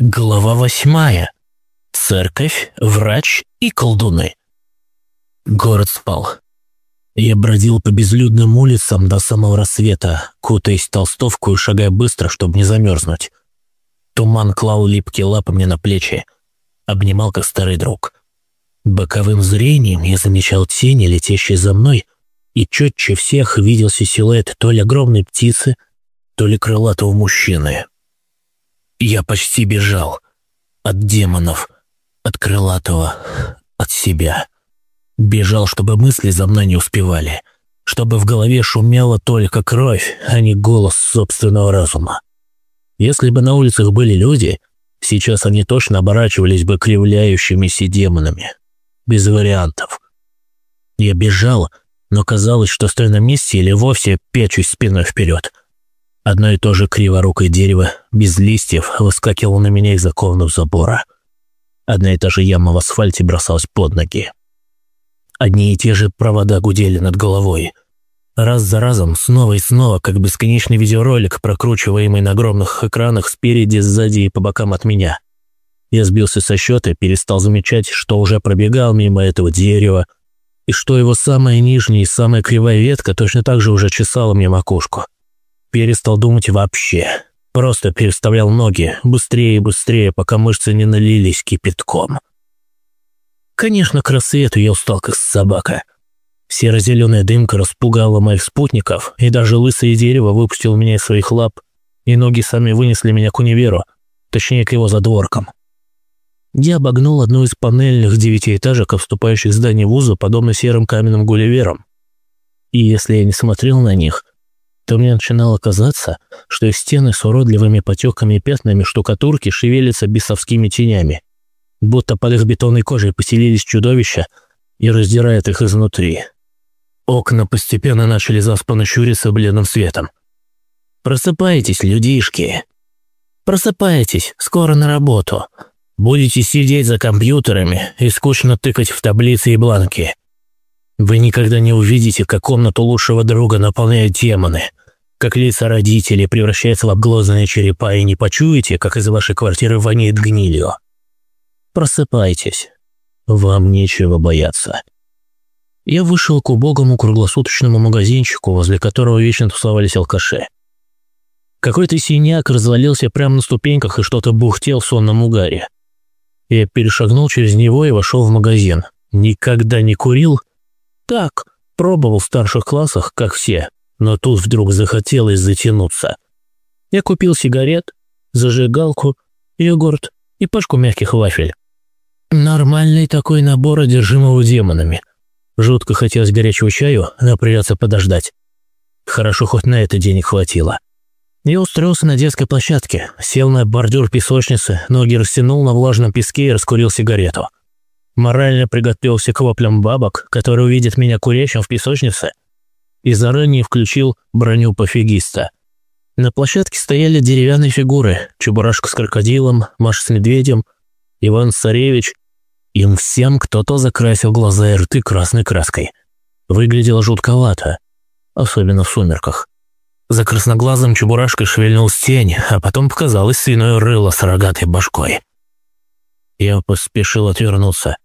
Глава восьмая. Церковь, врач и колдуны. Город спал. Я бродил по безлюдным улицам до самого рассвета, кутаясь в толстовку и шагая быстро, чтобы не замерзнуть. Туман клал липкие лапы мне на плечи, обнимал как старый друг. Боковым зрением я замечал тени, летящие за мной, и четче всех виделся силуэт то ли огромной птицы, то ли крылатого мужчины. Я почти бежал. От демонов, от крылатого, от себя. Бежал, чтобы мысли за мной не успевали. Чтобы в голове шумела только кровь, а не голос собственного разума. Если бы на улицах были люди, сейчас они точно оборачивались бы кривляющимися демонами. Без вариантов. Я бежал, но казалось, что стою на месте или вовсе пячусь спиной вперед – Одно и то же криворукое дерево, без листьев, выскакивало на меня из оконного забора. Одна и та же яма в асфальте бросалась под ноги. Одни и те же провода гудели над головой. Раз за разом, снова и снова, как бесконечный видеоролик, прокручиваемый на огромных экранах спереди, сзади и по бокам от меня. Я сбился со счета и перестал замечать, что уже пробегал мимо этого дерева, и что его самая нижняя и самая кривая ветка точно так же уже чесала мне макушку перестал думать вообще. Просто переставлял ноги быстрее и быстрее, пока мышцы не налились кипятком. Конечно, к рассвету я устал, как собака. Серо-зеленая дымка распугала моих спутников, и даже лысое дерево выпустило меня из своих лап, и ноги сами вынесли меня к универу, точнее, к его задворкам. Я обогнул одну из панельных девятиэтажек, вступающих в здание вуза, подобно серым каменным гулливерам. И если я не смотрел на них, то мне начинало казаться, что стены с уродливыми потеками и пятнами штукатурки шевелятся бесовскими тенями, будто под их бетонной кожей поселились чудовища и раздирают их изнутри. Окна постепенно начали заспанно щуриться бледным светом. «Просыпайтесь, людишки! Просыпайтесь, скоро на работу. Будете сидеть за компьютерами и скучно тыкать в таблицы и бланки. Вы никогда не увидите, как комнату лучшего друга наполняют демоны, как лица родителей превращаются в обглозанные черепа, и не почуете, как из вашей квартиры воняет гнилью. Просыпайтесь. Вам нечего бояться. Я вышел к убогому круглосуточному магазинчику, возле которого вечно тусовались алкаши. Какой-то синяк развалился прямо на ступеньках и что-то бухтел в сонном угаре. Я перешагнул через него и вошел в магазин. Никогда не курил. Так, пробовал в старших классах, как все, но тут вдруг захотелось затянуться. Я купил сигарет, зажигалку, йогурт и пачку мягких вафель. Нормальный такой набор одержимого демонами. Жутко хотелось горячего чаю, но придется подождать. Хорошо, хоть на это денег хватило. Я устроился на детской площадке, сел на бордюр песочницы, ноги растянул на влажном песке и раскурил сигарету. Морально приготовился к воплям бабок, которые увидят меня курящим в песочнице и заранее включил броню пофигиста. На площадке стояли деревянные фигуры, Чебурашка с крокодилом, Маша с медведем, Иван Царевич. Им всем кто-то закрасил глаза и рты красной краской. Выглядело жутковато, особенно в сумерках. За красноглазым Чебурашкой шевельнул тень, а потом показалось свиное рыло с рогатой башкой. Я поспешил отвернуться.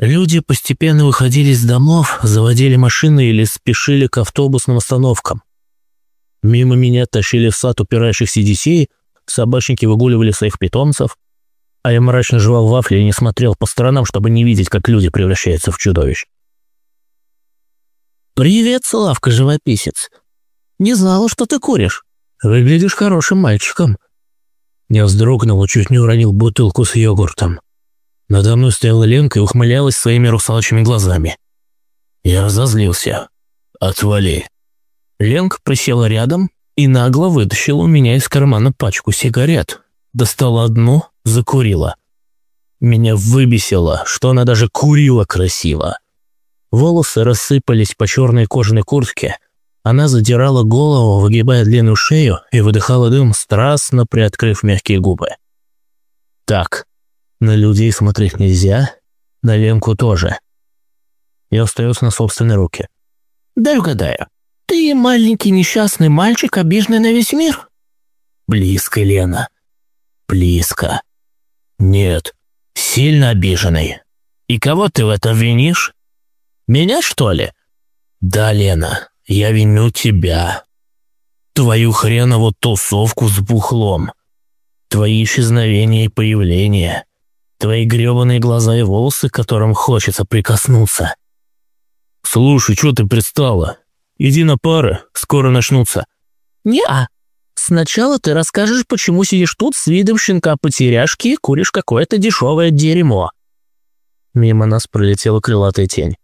Люди постепенно выходили из домов, заводили машины или спешили к автобусным остановкам. Мимо меня тащили в сад упирающихся детей, собачники выгуливали своих питомцев, а я мрачно жевал вафли и не смотрел по сторонам, чтобы не видеть, как люди превращаются в чудовищ. «Привет, Славка-живописец. Не знала, что ты куришь. Выглядишь хорошим мальчиком». Я вздрогнул и чуть не уронил бутылку с йогуртом. Надо мной стояла Ленка и ухмылялась своими русалочными глазами. Я разозлился. «Отвали». Ленка присела рядом и нагло вытащила у меня из кармана пачку сигарет. Достала одну, закурила. Меня выбесило, что она даже курила красиво. Волосы рассыпались по черной кожаной куртке. Она задирала голову, выгибая длинную шею и выдыхала дым, страстно приоткрыв мягкие губы. Так, на людей смотреть нельзя, на Ленку тоже. Я остаюсь на собственной руке. «Дай угадаю. Ты маленький несчастный мальчик, обиженный на весь мир?» «Близко, Лена. близко. Нет, сильно обиженный. И кого ты в этом винишь? Меня, что ли? Да, Лена, я виню тебя. Твою хренову тусовку с бухлом. Твои исчезновения и появления. Твои грёбаные глаза и волосы, к которым хочется прикоснуться. Слушай, что ты пристала? Иди на пары, скоро начнутся. Не-а. Сначала ты расскажешь, почему сидишь тут с видом щенка-потеряшки и куришь какое-то дешевое дерьмо. Мимо нас пролетела крылатая тень.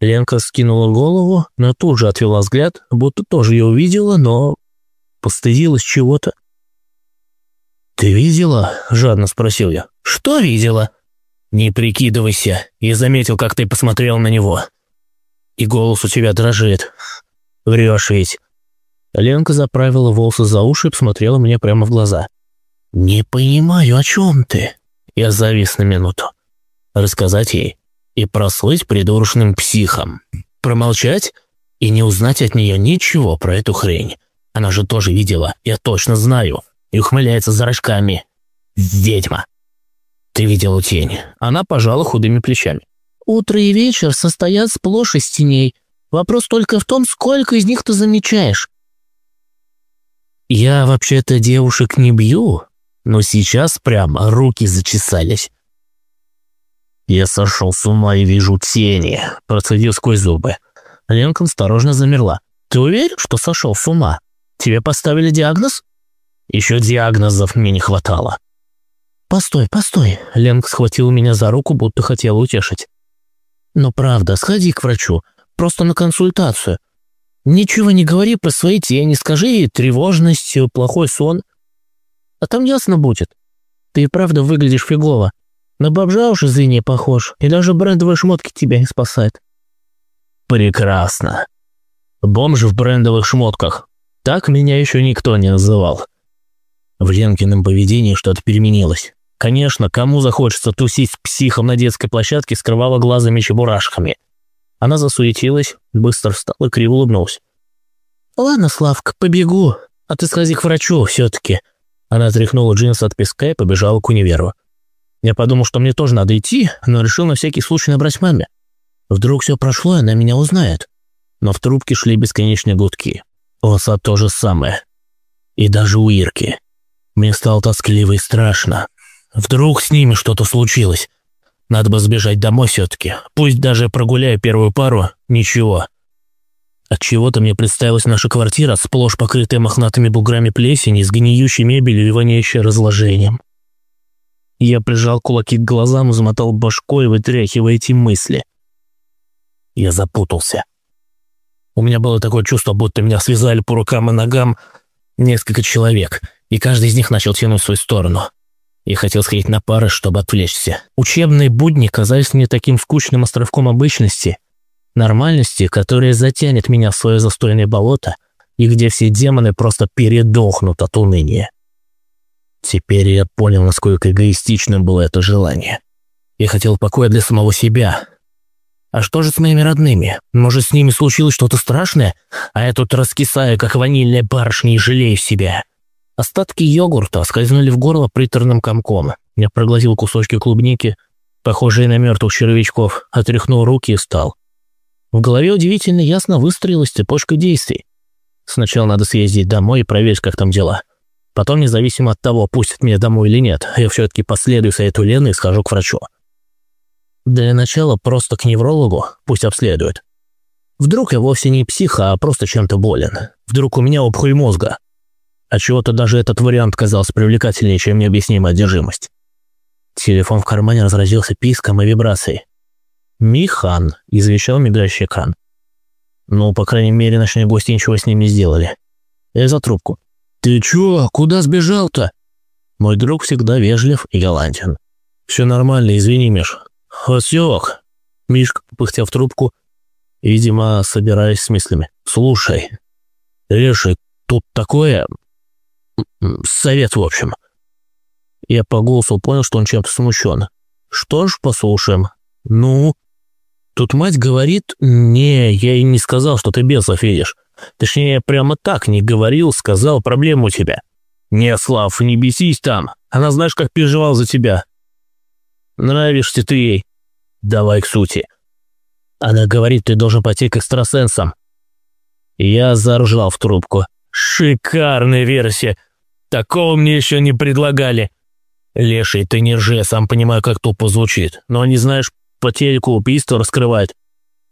Ленка скинула голову, но тут же отвела взгляд, будто тоже ее увидела, но постыдилась чего-то. «Ты видела?» – жадно спросил я. «Что видела?» «Не прикидывайся. Я заметил, как ты посмотрел на него. И голос у тебя дрожит. Врешь ведь». Ленка заправила волосы за уши и посмотрела мне прямо в глаза. «Не понимаю, о чем ты?» Я завис на минуту. Рассказать ей и прослыть придурочным психом. Промолчать и не узнать от нее ничего про эту хрень. Она же тоже видела, я точно знаю. И ухмыляется за рожками. Ведьма. Ты видела тень. Она пожала худыми плечами. Утро и вечер состоят сплошь из теней. Вопрос только в том, сколько из них ты замечаешь. Я вообще-то девушек не бью, но сейчас прямо руки зачесались. Я сошел с ума и вижу тени, процедил сквозь зубы. Ленка осторожно замерла. Ты уверен, что сошел с ума? Тебе поставили диагноз? Еще диагнозов мне не хватало. «Постой, постой!» Ленка схватила меня за руку, будто хотела утешить. «Но правда, сходи к врачу. Просто на консультацию. Ничего не говори про свои тени, скажи ей тревожность, плохой сон. А там ясно будет. Ты и правда выглядишь фигово. На бомжа уж извини похож, и даже брендовые шмотки тебя не спасают. Прекрасно. Бомж в брендовых шмотках. Так меня еще никто не называл. В Ленкином поведении что-то переменилось. Конечно, кому захочется тусить с психом на детской площадке, скрывала глазами чебурашками. Она засуетилась, быстро встала и криво улыбнулась. «Ладно, Славка, побегу, а ты сходи к врачу все-таки». Она отряхнула джинсы от песка и побежала к универу. Я подумал, что мне тоже надо идти, но решил на всякий случай набрать маме. Вдруг все прошло, и она меня узнает. Но в трубке шли бесконечные гудки. У отца то же самое. И даже у Ирки. Мне стало тоскливо и страшно. Вдруг с ними что-то случилось. Надо бы сбежать домой все-таки. Пусть даже прогуляю первую пару, ничего. От чего то мне представилась наша квартира, сплошь покрытая мохнатыми буграми плесени, с гниющей мебелью и воняющей разложением. Я прижал кулаки к глазам, замотал башкой, вытряхивая эти мысли. Я запутался. У меня было такое чувство, будто меня связали по рукам и ногам несколько человек, и каждый из них начал тянуть в свою сторону. Я хотел сходить на пары, чтобы отвлечься. Учебные будни казались мне таким скучным островком обычности, нормальности, которая затянет меня в свое застойное болото, и где все демоны просто передохнут от уныния. Теперь я понял, насколько эгоистичным было это желание. Я хотел покоя для самого себя. А что же с моими родными? Может, с ними случилось что-то страшное? А я тут раскисаю, как ванильная барышня, и жалею себя. Остатки йогурта скользнули в горло приторным комком. Я проглотил кусочки клубники, похожие на мертвых червячков, отряхнул руки и встал. В голове удивительно ясно выстроилась цепочка действий. Сначала надо съездить домой и проверить, как там дела. Потом, независимо от того, пустят меня домой или нет, я все-таки последую совету Лены и схожу к врачу. Для начала просто к неврологу, пусть обследует. Вдруг я вовсе не псих, а просто чем-то болен. Вдруг у меня опухоль мозга. А чего-то даже этот вариант казался привлекательнее, чем необъяснимая одержимость. Телефон в кармане разразился писком и вибрацией. «Михан», – извещал мигающий экран. Ну, по крайней мере, ночные гости ничего с ним не сделали. Я за трубку. «Ты чё? Куда сбежал-то?» Мой друг всегда вежлив и галантен. «Все нормально, извини, Миш». «Осёк!» Мишка попыхтел в трубку, видимо, собираясь с мыслями. «Слушай, Реши, тут такое... Совет, в общем». Я по голосу понял, что он чем-то смущен. «Что ж, послушаем. Ну?» Тут мать говорит, «Не, я и не сказал, что ты бесов видишь. Точнее, прямо так не говорил, сказал, проблема у тебя. «Не, Слав, не бесись там. Она знаешь, как переживал за тебя. Нравишься ты ей. Давай к сути. Она говорит, ты должен пойти к экстрасенсам. Я заржал в трубку. Шикарная версия. Такого мне еще не предлагали. Леший, ты не ржи, сам понимаю, как тупо звучит. Но не знаешь, по телеку убийство раскрывает.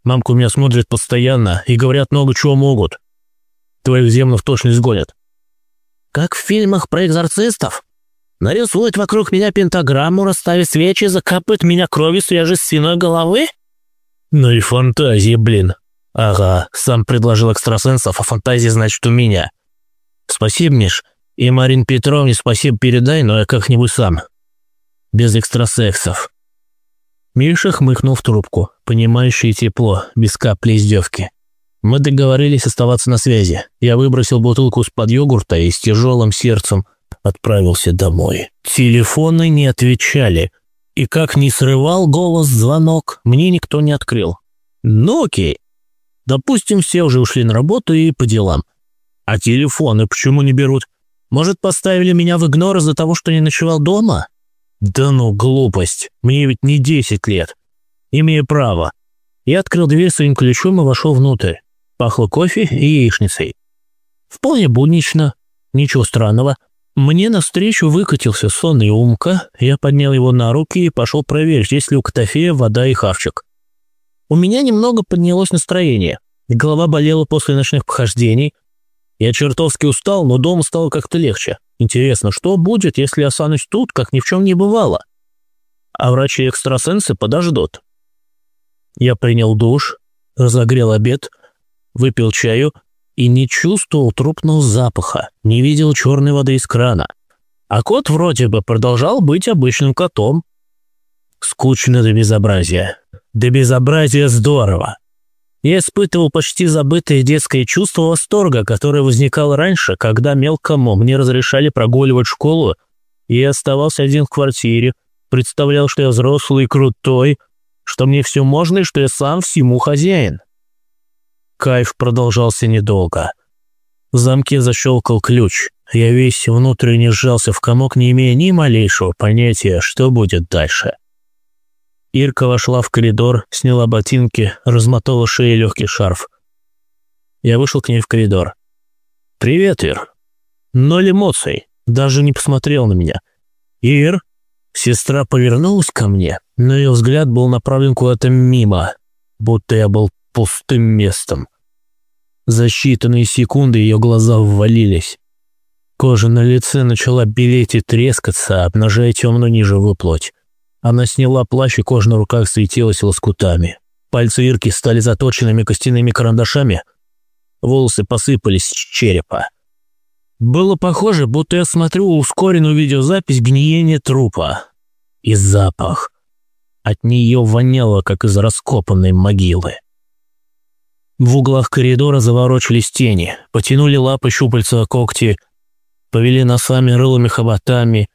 Мамка у меня смотрит постоянно и говорят много чего могут. Твоих землов точно изгонят. Как в фильмах про экзорцистов? Нарисует вокруг меня пентаграмму, расставит свечи, закапает меня кровью свежей свиной головы? Ну и фантазии, блин. Ага, сам предложил экстрасенсов, а фантазии значит у меня. Спасибо, Миш. И Марин Петровне спасибо передай, но я как-нибудь сам. Без экстрасексов. Миша хмыкнул в трубку, понимающий тепло, без капли издевки. Мы договорились оставаться на связи. Я выбросил бутылку с-под йогурта и с тяжелым сердцем отправился домой. Телефоны не отвечали, и как не срывал голос звонок, мне никто не открыл. Ну окей. Допустим, все уже ушли на работу и по делам. А телефоны почему не берут? Может, поставили меня в игнор из-за того, что не ночевал дома? Да ну, глупость. Мне ведь не 10 лет. Имею право. Я открыл дверь своим ключом и вошел внутрь. Пахло кофе и яичницей. Вполне буднично. Ничего странного. Мне навстречу выкатился сонный Умка, я поднял его на руки и пошел проверить, есть ли у Котофея вода и хавчик. У меня немного поднялось настроение, голова болела после ночных похождений. Я чертовски устал, но дома стало как-то легче. Интересно, что будет, если останусь тут, как ни в чем не бывало? А врачи-экстрасенсы подождут. Я принял душ, разогрел обед, выпил чаю и не чувствовал трупного запаха, не видел черной воды из крана. А кот вроде бы продолжал быть обычным котом. Скучно до безобразия. До безобразия здорово. Я испытывал почти забытое детское чувство восторга, которое возникало раньше, когда мелкому мне разрешали прогуливать школу, и я оставался один в квартире, представлял, что я взрослый и крутой, что мне все можно и что я сам всему хозяин. Кайф продолжался недолго. В замке защелкал ключ. Я весь внутренне сжался в комок, не имея ни малейшего понятия, что будет дальше. Ирка вошла в коридор, сняла ботинки, размотала шею легкий шарф. Я вышел к ней в коридор. «Привет, Ир». Ноль эмоций, даже не посмотрел на меня. «Ир?» Сестра повернулась ко мне, но ее взгляд был направлен куда-то мимо, будто я был пустым местом. За считанные секунды ее глаза ввалились. Кожа на лице начала белеть и трескаться, обнажая темную нижевую плоть. Она сняла плащ, и кожа на руках светилась лоскутами. Пальцы Ирки стали заточенными костяными карандашами. Волосы посыпались с черепа. Было похоже, будто я смотрю ускоренную видеозапись гниения трупа. И запах. От нее воняло, как из раскопанной могилы. В углах коридора заворочились тени, потянули лапы щупальца когти, повели носами, рылыми хоботами.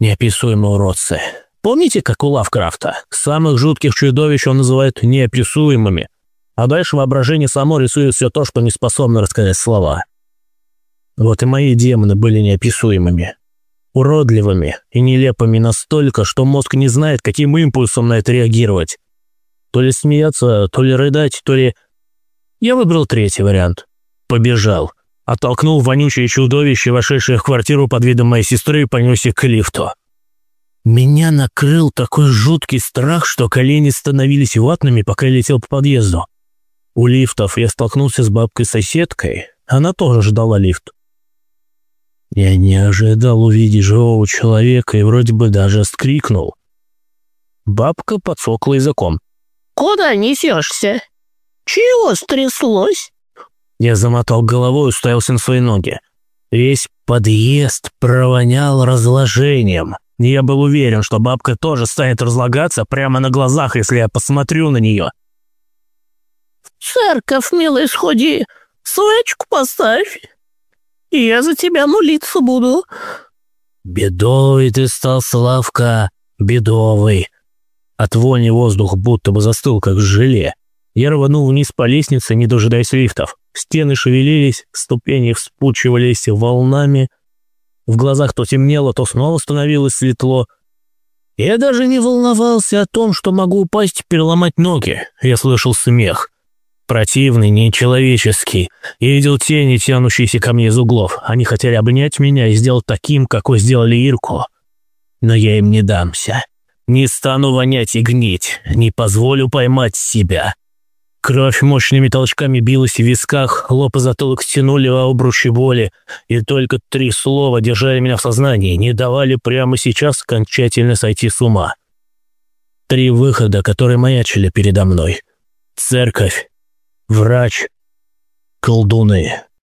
Неописуемые уродцы. Помните, как у Лавкрафта? Самых жутких чудовищ он называет неописуемыми, а дальше воображение само рисует все то, что не способно рассказать слова. Вот и мои демоны были неописуемыми. Уродливыми и нелепыми настолько, что мозг не знает, каким импульсом на это реагировать. То ли смеяться, то ли рыдать, то ли я выбрал третий вариант. Побежал. Оттолкнул вонючее чудовище, вошедшее в квартиру под видом моей сестры и понесся к лифту. Меня накрыл такой жуткий страх, что колени становились ватными, пока я летел по подъезду. У лифтов я столкнулся с бабкой-соседкой, она тоже ждала лифт. Я не ожидал увидеть живого человека и вроде бы даже скрикнул. Бабка подсокла языком. «Куда несешься?» «Чего стряслось?» Я замотал головой и уставился на свои ноги. Весь подъезд провонял разложением. Я был уверен, что бабка тоже станет разлагаться прямо на глазах, если я посмотрю на нее. «В церковь, милый, сходи, свечку поставь, и я за тебя молиться буду». «Бедовый ты стал, Славка, бедовый». От вони воздух будто бы застыл, как желе. Я рванул вниз по лестнице, не дожидаясь лифтов. Стены шевелились, ступени вспучивались волнами. В глазах то темнело, то снова становилось светло. Я даже не волновался о том, что могу упасть и переломать ноги. Я слышал смех. Противный, нечеловеческий. Я видел тени, тянущиеся ко мне из углов. Они хотели обнять меня и сделать таким, какой сделали Ирку. Но я им не дамся. Не стану вонять и гнить. Не позволю поймать себя. Кровь мощными толчками билась в висках, лоб и затылок стянули в обручи боли, и только три слова держали меня в сознании, не давали прямо сейчас окончательно сойти с ума. Три выхода, которые маячили передо мной. Церковь, врач, колдуны.